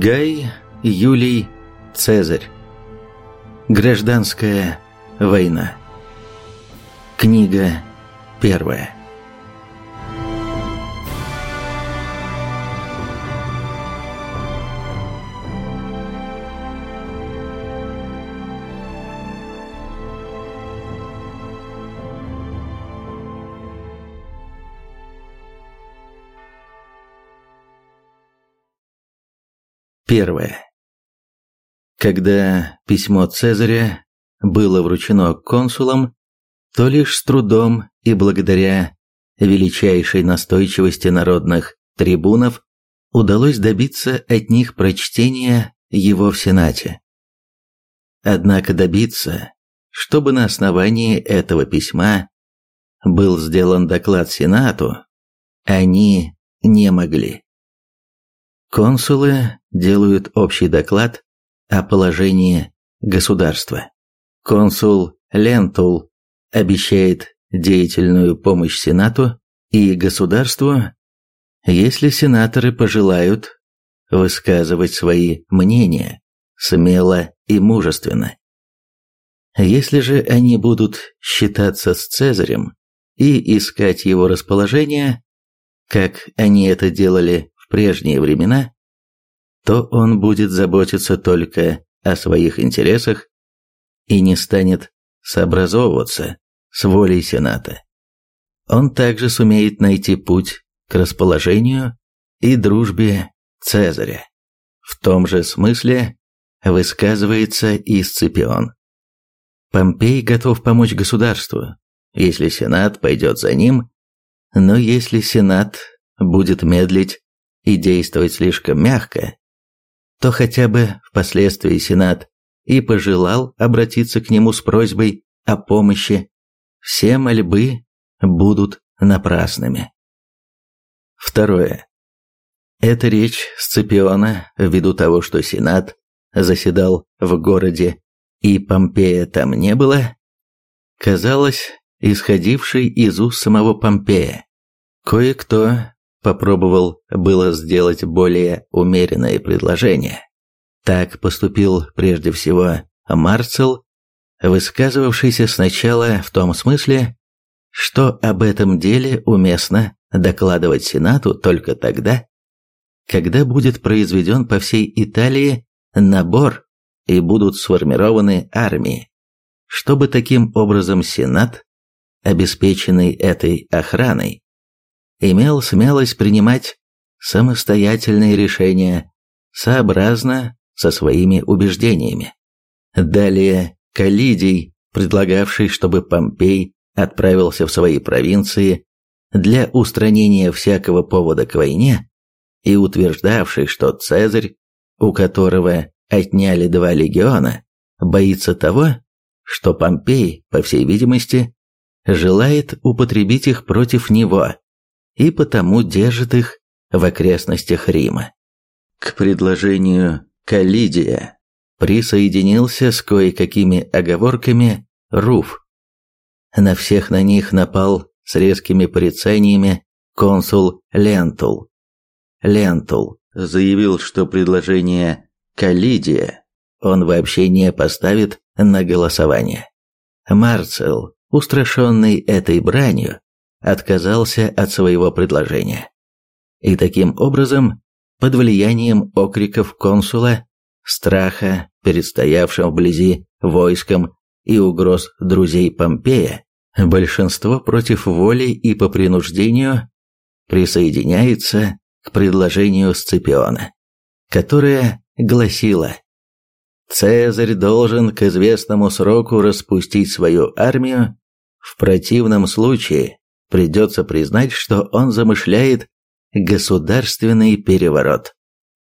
Гай Юлий Цезарь. Гражданская война. Книга первая. Первое. Когда письмо Цезаря было вручено консулам, то лишь с трудом и благодаря величайшей настойчивости народных трибунов удалось добиться от них прочтения его в Сенате. Однако добиться, чтобы на основании этого письма был сделан доклад Сенату, они не могли. Консулы делают общий доклад о положении государства. Консул Лентул обещает деятельную помощь Сенату и государству, если сенаторы пожелают высказывать свои мнения смело и мужественно. Если же они будут считаться с Цезарем и искать его расположение, как они это делали в прежние времена, то он будет заботиться только о своих интересах и не станет сообразовываться с волей Сената. Он также сумеет найти путь к расположению и дружбе Цезаря. В том же смысле высказывается и Сципион. Помпей готов помочь государству, если Сенат пойдет за ним, но если Сенат будет медлить и действовать слишком мягко, то хотя бы впоследствии Сенат и пожелал обратиться к нему с просьбой о помощи, все мольбы будут напрасными. Второе. Эта речь Сципиона, ввиду того, что Сенат заседал в городе и Помпея там не было, казалась исходившей из уст самого Помпея. Кое-кто попробовал было сделать более умеренное предложение. Так поступил прежде всего Марцел, высказывавшийся сначала в том смысле, что об этом деле уместно докладывать Сенату только тогда, когда будет произведен по всей Италии набор и будут сформированы армии, чтобы таким образом Сенат, обеспеченный этой охраной, имел смелость принимать самостоятельные решения сообразно со своими убеждениями. Далее Калидий, предлагавший, чтобы Помпей отправился в свои провинции для устранения всякого повода к войне, и утверждавший, что Цезарь, у которого отняли два легиона, боится того, что Помпей, по всей видимости, желает употребить их против него и потому держит их в окрестностях Рима. К предложению Калидия присоединился с кое-какими оговорками Руф. На всех на них напал с резкими порицаниями консул Лентул. Лентул заявил, что предложение Калидия он вообще не поставит на голосование. Марцел, устрашенный этой бранью, отказался от своего предложения. И таким образом, под влиянием окриков консула, страха перед стоявшим вблизи войском и угроз друзей Помпея, большинство против воли и по принуждению присоединяется к предложению Сципиона, которое гласило «Цезарь должен к известному сроку распустить свою армию, в противном случае придется признать, что он замышляет государственный переворот.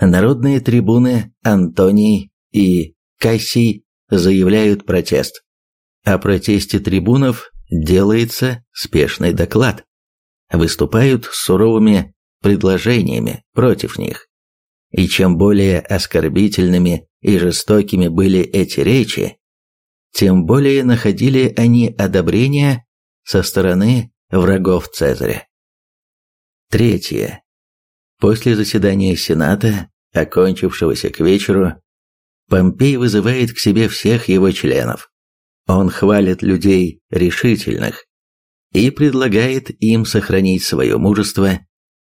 Народные трибуны Антоний и Кассий заявляют протест. О протесте трибунов делается спешный доклад. Выступают с суровыми предложениями против них. И чем более оскорбительными и жестокими были эти речи, тем более находили они одобрения со стороны врагов Цезаря. Третье. После заседания Сената окончившегося к вечеру, Помпей вызывает к себе всех его членов. Он хвалит людей решительных и предлагает им сохранить свое мужество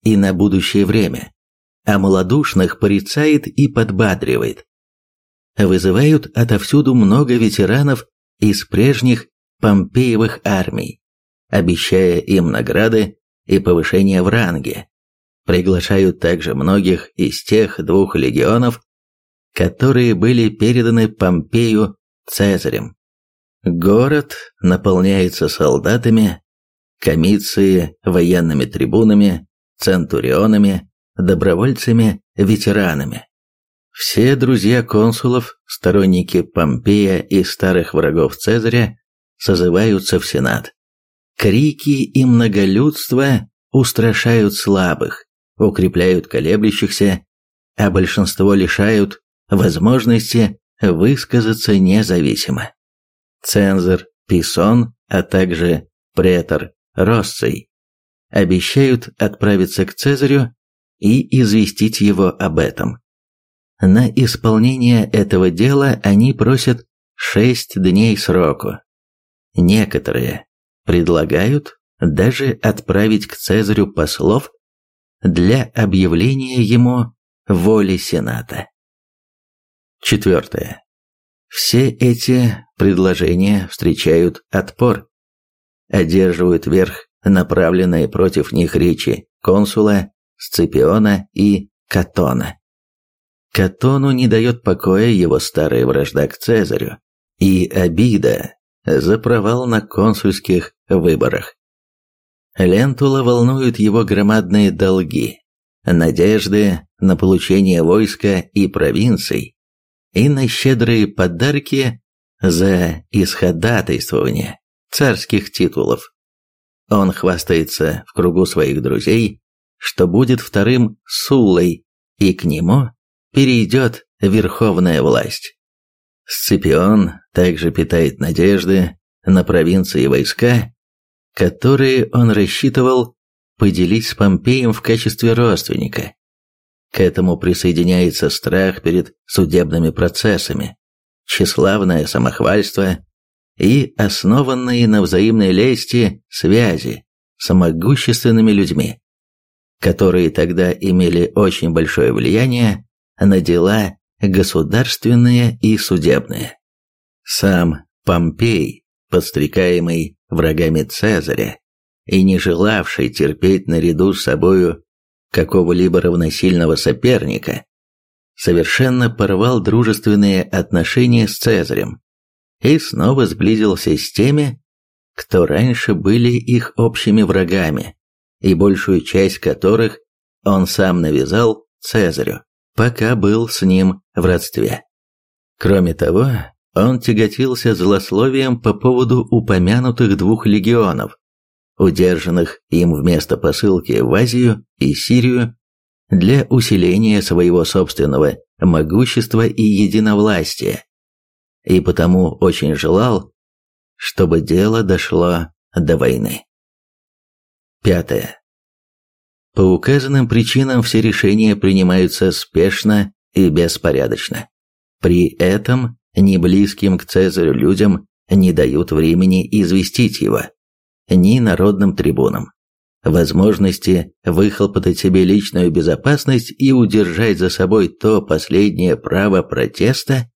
и на будущее время, а малодушных порицает и подбадривает. Вызывают отовсюду много ветеранов из прежних Помпеевых армий, обещая им награды и повышение в ранге. Приглашают также многих из тех двух легионов, которые были переданы Помпею Цезарем. Город наполняется солдатами, комиции военными трибунами, центурионами, добровольцами, ветеранами. Все друзья консулов, сторонники Помпея и старых врагов Цезаря созываются в Сенат. Крики и многолюдство устрашают слабых, укрепляют колеблющихся, а большинство лишают возможности высказаться независимо. Цензор Писон, а также претор Россий обещают отправиться к Цезарю и известить его об этом. На исполнение этого дела они просят шесть дней сроку. Некоторые предлагают даже отправить к Цезарю послов для объявления ему воли Сената. Четвертое. Все эти предложения встречают отпор, одерживают верх направленные против них речи консула, Сципиона и Катона. Катону не дает покоя его старая вражда к Цезарю и обида за провал на консульских выборах. Лентула волнуют его громадные долги, надежды на получение войска и провинций и на щедрые подарки за исходатайствование царских титулов. Он хвастается в кругу своих друзей, что будет вторым Суллой, и к нему перейдет верховная власть. Сципион также питает надежды на провинции войска, которые он рассчитывал поделить с Помпеем в качестве родственника. К этому присоединяется страх перед судебными процессами, тщеславное самохвальство и основанные на взаимной лести связи с могущественными людьми, которые тогда имели очень большое влияние на дела государственные и судебные. Сам Помпей, подстрекаемый врагами Цезаря и не желавший терпеть наряду с собою какого-либо равносильного соперника, совершенно порвал дружественные отношения с Цезарем и снова сблизился с теми, кто раньше были их общими врагами, и большую часть которых он сам навязал Цезарю, пока был с ним в родстве. Кроме того, он тяготился злословием по поводу упомянутых двух легионов, удержанных им вместо посылки в Азию и Сирию для усиления своего собственного могущества и единовластия и потому очень желал, чтобы дело дошло до войны. Пятое. По указанным причинам все решения принимаются спешно и беспорядочно. При этом ни близким к Цезарю людям не дают времени известить его, ни народным трибунам. Возможности выхлопотать себе личную безопасность и удержать за собой то последнее право протеста,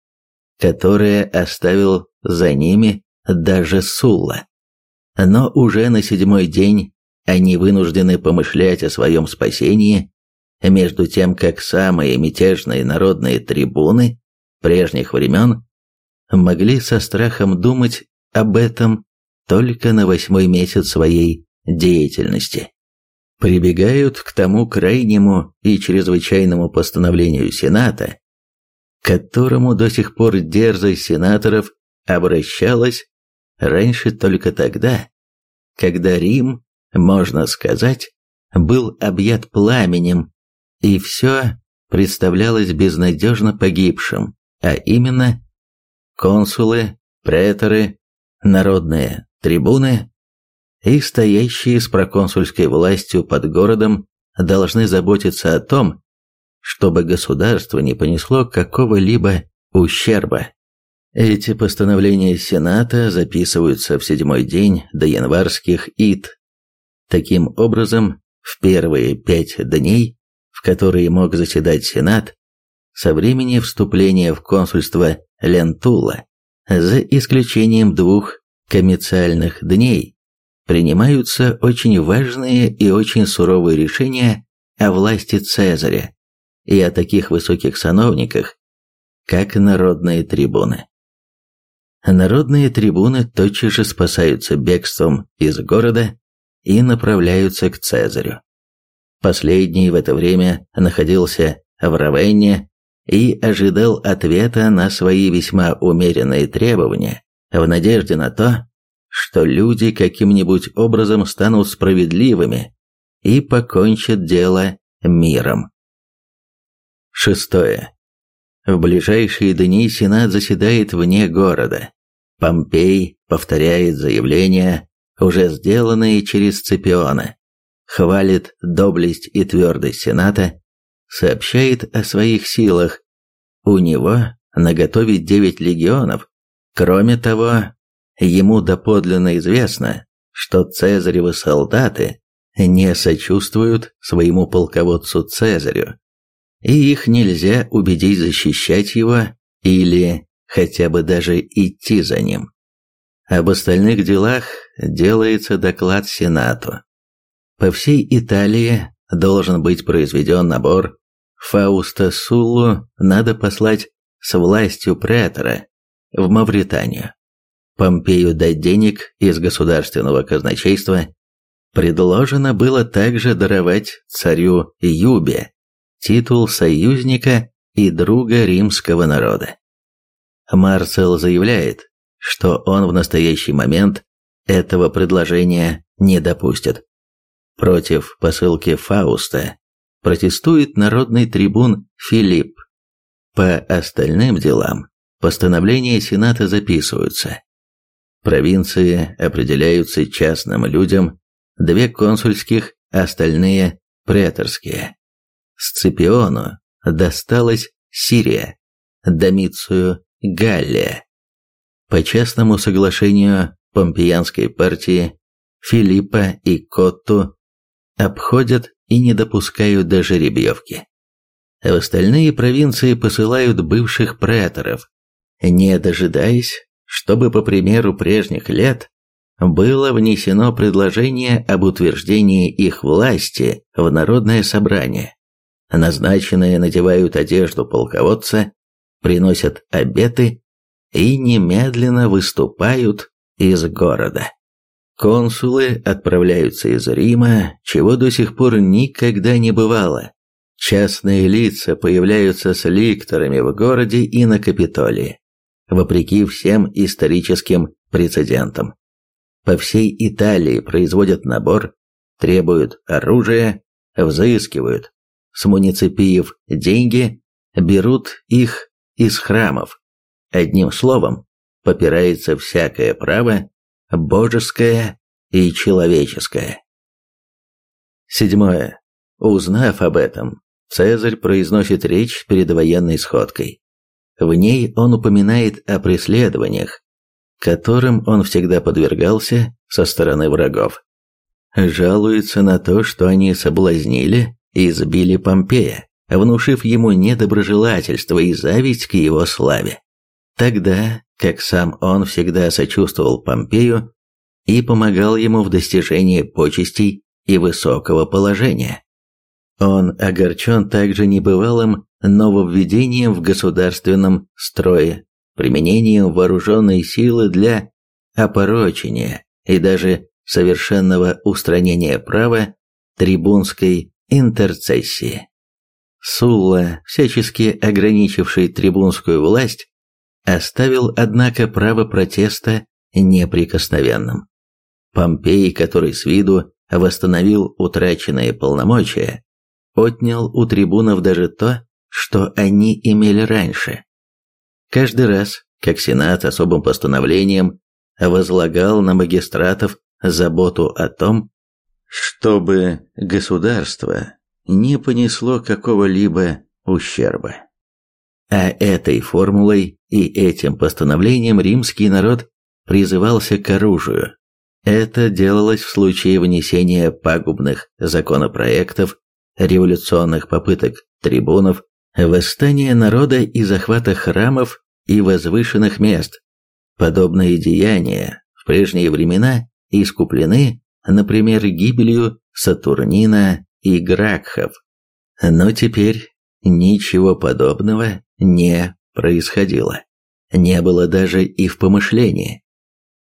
которое оставил за ними даже Сулла. Но уже на седьмой день они вынуждены помышлять о своем спасении, между тем как самые мятежные народные трибуны прежних времен могли со страхом думать об этом только на восьмой месяц своей деятельности. Прибегают к тому крайнему и чрезвычайному постановлению Сената, которому до сих пор дерзость сенаторов обращалась раньше только тогда, когда Рим, можно сказать, был объят пламенем, и все представлялось безнадежно погибшим, а именно консулы, преторы, народные трибуны и стоящие с проконсульской властью под городом должны заботиться о том, чтобы государство не понесло какого-либо ущерба. Эти постановления Сената записываются в седьмой день до январских ид. Таким образом, в первые пять дней, в которые мог заседать Сенат, со времени вступления в консульство Лентула, за исключением двух коммерциальных дней, принимаются очень важные и очень суровые решения о власти Цезаря и о таких высоких сановниках, как народные трибуны. Народные трибуны тотчас же спасаются бегством из города и направляются к Цезарю. Последний в это время находился в Равенне и ожидал ответа на свои весьма умеренные требования в надежде на то, что люди каким-нибудь образом станут справедливыми и покончат дело миром. Шестое. В ближайшие дни Сенат заседает вне города. Помпей повторяет заявления, уже сделанные через Цепиона, хвалит доблесть и твердость Сената, сообщает о своих силах. У него наготове девять легионов. Кроме того, ему доподлинно известно, что цезаревы солдаты не сочувствуют своему полководцу Цезарю, и их нельзя убедить защищать его или хотя бы даже идти за ним. Об остальных делах делается доклад Сенату. По всей Италии должен быть произведен набор. Фауста Суллу надо послать с властью претора в Мавританию. Помпею дать денег из государственного казначейства. Предложено было также даровать царю Юбе титул союзника и друга римского народа. Марцел заявляет, что он в настоящий момент этого предложения не допустит. Против посылки Фауста протестует народный трибун Филипп. По остальным делам постановления Сената записываются. Провинции определяются частным людям, две консульских, остальные преторские. Сципиону досталась Сирия, Домицию Галлия. По частному соглашению Помпеянской партии Филиппа и Котту обходят и не допускают до жеребьевки. В остальные провинции посылают бывших преторов, не дожидаясь, чтобы, по примеру прежних лет, было внесено предложение об утверждении их власти в народное собрание. Назначенные надевают одежду полководца, приносят обеты и немедленно выступают из города. Консулы отправляются из Рима, чего до сих пор никогда не бывало. Частные лица появляются с ликторами в городе и на Капитолии, вопреки всем историческим прецедентам. По всей Италии производят набор, требуют оружия, взыскивают, с муниципиев деньги, берут их из храмов. Одним словом, попирается всякое право, божеское и человеческое. Седьмое. Узнав об этом, Цезарь произносит речь перед военной сходкой. В ней он упоминает о преследованиях, которым он всегда подвергался со стороны врагов. Жалуется на то, что они соблазнили избили Помпея, внушив ему недоброжелательство и зависть к его славе. Тогда, как сам он всегда сочувствовал Помпею и помогал ему в достижении почестей и высокого положения. Он огорчен также небывалым нововведением в государственном строе, применением вооруженной силы для опорочения и даже совершенного устранения права трибунской интерцессии. Сулла, всячески ограничивший трибунскую власть, оставил, однако, право протеста неприкосновенным. Помпей, который с виду восстановил утраченные полномочия, отнял у трибунов даже то, что они имели раньше. Каждый раз, как Сенат особым постановлением возлагал на магистратов заботу о том, чтобы государство не понесло какого-либо ущерба. А этой формулой и этим постановлением римский народ призывался к оружию. Это делалось в случае внесения пагубных законопроектов, революционных попыток трибунов, восстания народа и захвата храмов и возвышенных мест. Подобные деяния в прежние времена искуплены, например, гибелью Сатурнина и Гракхов. Но теперь ничего подобного не происходило. Не было даже и в помышлении.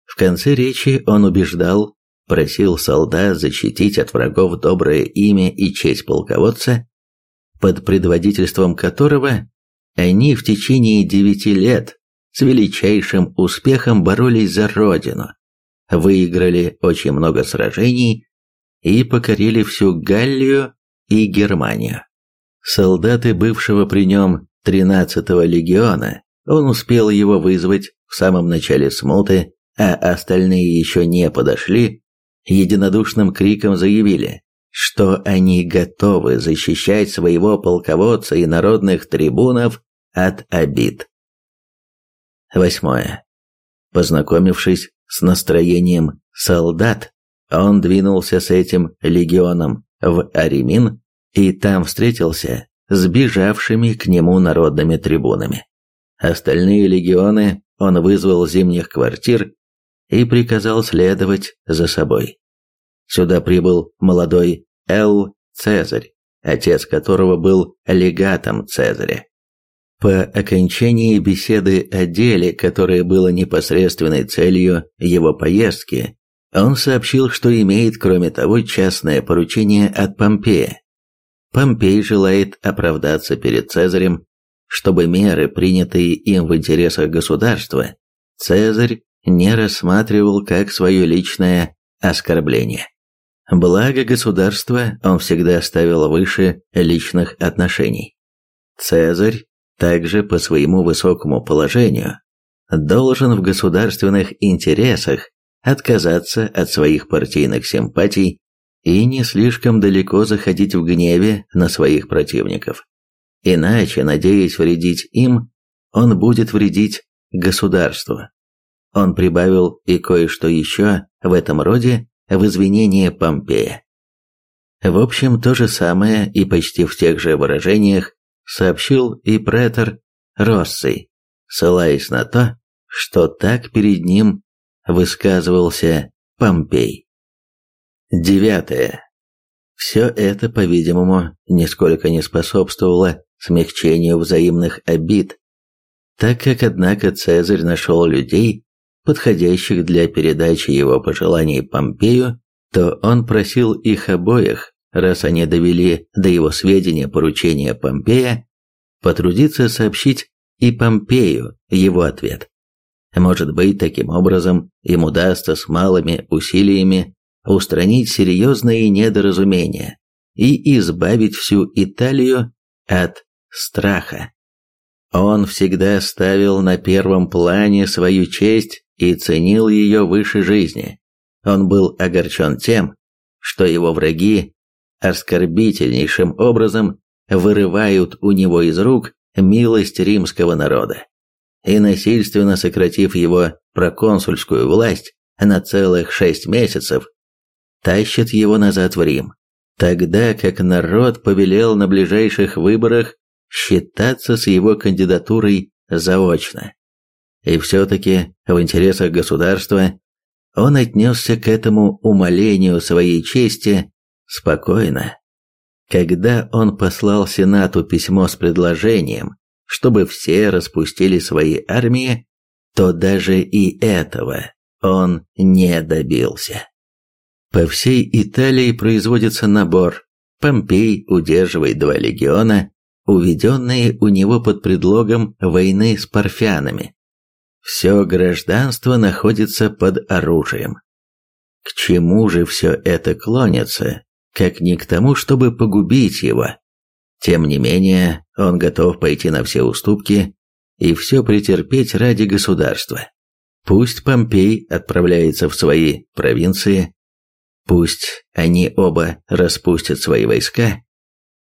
В конце речи он убеждал, просил солдат защитить от врагов доброе имя и честь полководца, под предводительством которого они в течение девяти лет с величайшим успехом боролись за родину, выиграли очень много сражений и покорили всю Галлию и Германию. Солдаты бывшего при нем 13-го легиона, он успел его вызвать в самом начале смуты, а остальные еще не подошли, единодушным криком заявили, что они готовы защищать своего полководца и народных трибунов от обид. Восьмое. Познакомившись с настроением солдат, он двинулся с этим легионом в Аремин и там встретился с бежавшими к нему народными трибунами. Остальные легионы он вызвал зимних квартир и приказал следовать за собой. Сюда прибыл молодой Эл Цезарь, отец которого был легатом Цезаря. По окончании беседы о деле, которое было непосредственной целью его поездки, он сообщил, что имеет, кроме того, частное поручение от Помпея. Помпей желает оправдаться перед Цезарем, чтобы меры, принятые им в интересах государства, Цезарь не рассматривал как свое личное оскорбление. Благо государства он всегда ставил выше личных отношений. Цезарь также по своему высокому положению должен в государственных интересах отказаться от своих партийных симпатий и не слишком далеко заходить в гневе на своих противников. Иначе, надеясь вредить им, он будет вредить государству. Он прибавил и кое-что еще в этом роде в извинение Помпея. В общем, то же самое и почти в тех же выражениях сообщил и претор Россий, ссылаясь на то, что так перед ним высказывался Помпей. Девятое. Все это, по-видимому, нисколько не способствовало смягчению взаимных обид, так как, однако, Цезарь нашел людей, подходящих для передачи его пожеланий Помпею, то он просил их обоих, раз они довели до его сведения поручения Помпея, потрудиться сообщить и Помпею его ответ. Может быть, таким образом им удастся с малыми усилиями устранить серьезные недоразумения и избавить всю Италию от страха. Он всегда ставил на первом плане свою честь и ценил ее выше жизни. Он был огорчен тем, что его враги оскорбительнейшим образом вырывают у него из рук милость римского народа и насильственно сократив его проконсульскую власть на целых шесть месяцев, тащат его назад в Рим, тогда как народ повелел на ближайших выборах считаться с его кандидатурой заочно. И все-таки в интересах государства он отнесся к этому умолению своей чести спокойно. Когда он послал Сенату письмо с предложением, чтобы все распустили свои армии, то даже и этого он не добился. По всей Италии производится набор. Помпей удерживает два легиона, уведенные у него под предлогом войны с парфянами. Все гражданство находится под оружием. К чему же все это клонится, как не к тому, чтобы погубить его? Тем не менее, он готов пойти на все уступки и все претерпеть ради государства. Пусть Помпей отправляется в свои провинции, Пусть они оба распустят свои войска,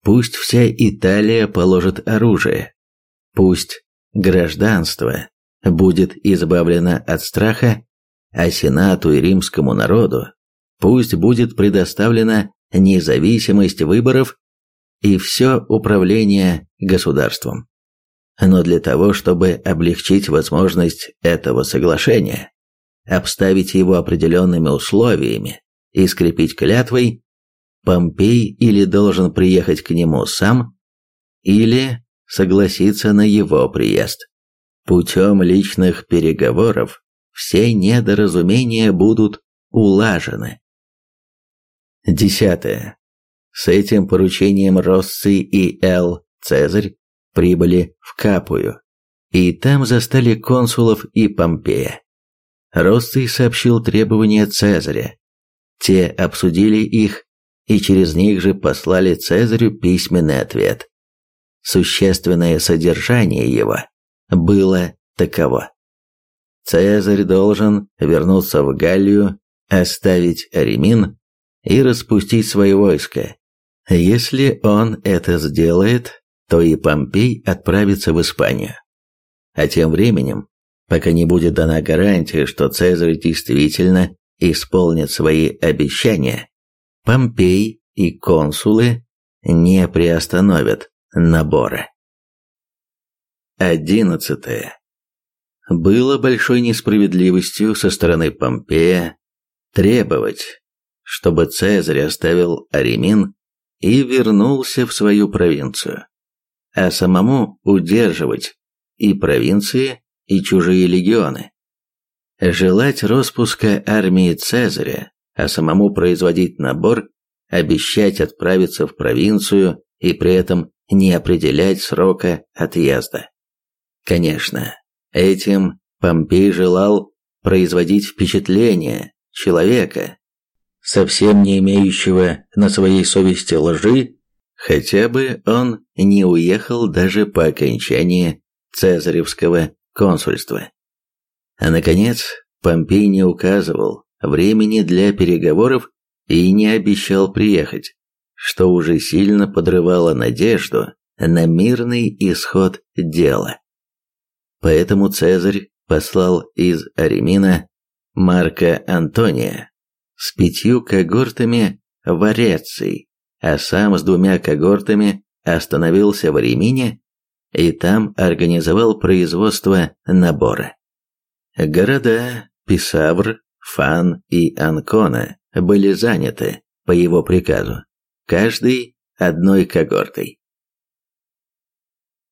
Пусть вся Италия положит оружие. Пусть гражданство будет избавлено от страха, а Сенату и римскому народу пусть будет предоставлена независимость выборов и все управление государством. Но для того, чтобы облегчить возможность этого соглашения, обставить его определенными условиями и скрепить клятвой, Помпей или должен приехать к нему сам, или согласиться на его приезд. Путем личных переговоров все недоразумения будут улажены. Десятое. С этим поручением Росси и Л. Цезарь прибыли в Капую, и там застали консулов и Помпея. Россий сообщил требования Цезаря. Те обсудили их и через них же послали Цезарю письменный ответ. Существенное содержание его было таково. Цезарь должен вернуться в Галлию, оставить Ремин и распустить свои войска. Если он это сделает, то и Помпей отправится в Испанию. А тем временем, пока не будет дана гарантия, что Цезарь действительно исполнит свои обещания, Помпей и консулы не приостановят наборы. Одиннадцатое. Было большой несправедливостью со стороны Помпея требовать, чтобы Цезарь оставил Аремин и вернулся в свою провинцию, а самому удерживать и провинции, и чужие легионы. Желать распуска армии Цезаря а самому производить набор, обещать отправиться в провинцию и при этом не определять срока отъезда. Конечно, этим Помпей желал производить впечатление человека, совсем не имеющего на своей совести лжи, хотя бы он не уехал даже по окончании цезаревского консульства. А наконец, Помпей не указывал, времени для переговоров и не обещал приехать, что уже сильно подрывало надежду на мирный исход дела. Поэтому Цезарь послал из Аремина Марка Антония с пятью когортами в Ореций, а сам с двумя когортами остановился в Ремине и там организовал производство набора. Города Писавр, Фан и Анкона были заняты по его приказу, каждый одной когортой.